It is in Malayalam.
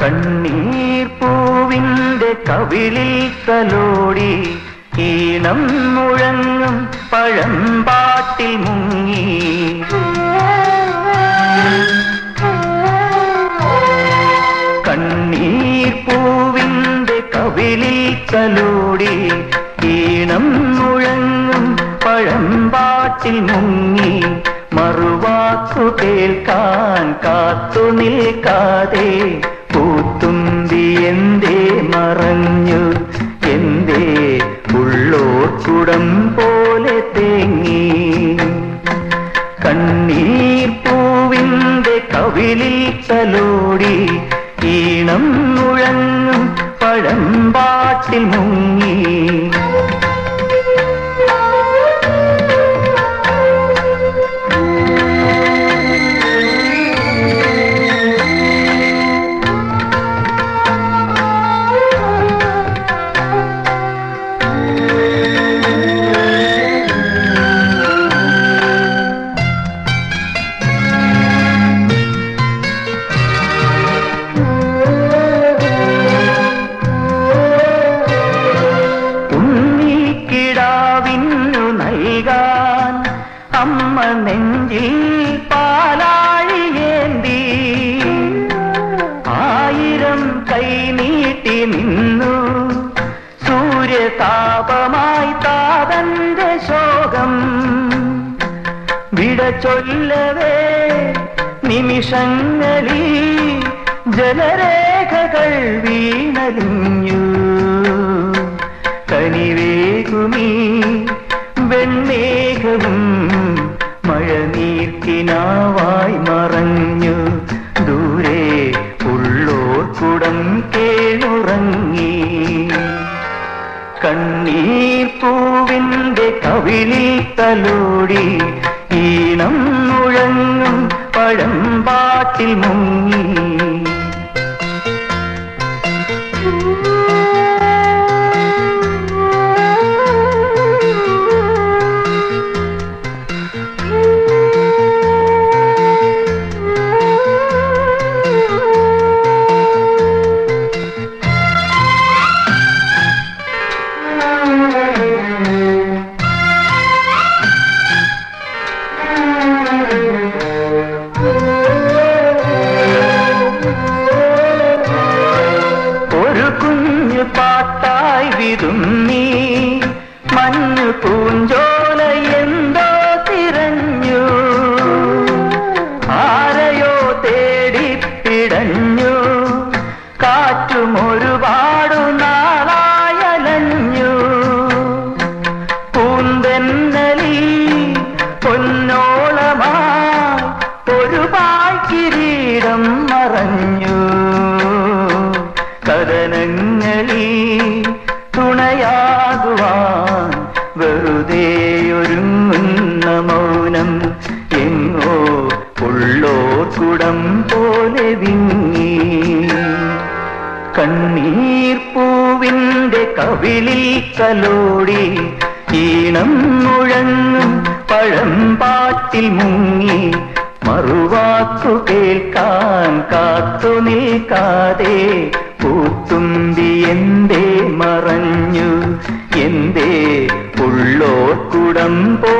കണ്ണീർ കവിളിൽ തലോടി ഈണം മുഴങ്ങും പഴമ്പാട്ടിൽ മുങ്ങി. കണ്ണീർ കവിളിൽ തലോടി ഈണം മുഴങ്ങും പഴമ്പാട്ടിൽ മുങ്ങി മറുവാക്കു കേൾക്കാൻ കാത്തു നിൽക്കാതെ പൂത്തുമ്പി നെഞ്ചിൽ പാലാഴിയേന്തി ആയിരം കൈ നീട്ടി നിന്നു. സൂര്യതാപമായി താതന്റെ ശോകം. വിട ചൊല്ലവേ നിമിഷങ്ങളിൽ ജലരേഖകൾ വീണലിഞ്ഞു. കനിവേകുമീ വെണ്ണേകവും മഴനീർക്കിനാവായി മറഞ്ഞു. ദൂരെ ഉള്ളോർ കുടം കേളുറങ്ങി. കണ്ണീർ പൂവിന്റെ കവിളിൽ തലോടി. ഈണം മുഴങ്ങും പഴം പാട്ടിൽ മുങ്ങി. വിതുമ്മി മഞ്ഞു പൂഞ്ചോല എന്തോ തിരഞ്ഞു. ആരെയോ തേടി പിടഞ്ഞു കാറ്റും ഒരുപാടു നാളായലഞ്ഞു. പൂന്തെന്നലി പൊന്നോളമായി ഒരു പായ്ക്കിരീടം മറഞ്ഞു. കഥനങ്ങളി എങ്ങോ ഉള്ളോർക്കുടം പോലെ വിങ്ങി. കണ്ണീർ കവിളിൽ കലോടി ഈണം മുഴങ്ങും പഴമ്പാട്ടിൽ മുങ്ങി. മറുവാക്കു കേൾക്കാൻ കാത്തു നിൽക്കാതെ പൂത്തുമ്പി എന്തേ മറഞ്ഞു? എന്തേ ഉള്ളോർക്കുടം കുടം തേങ്ങി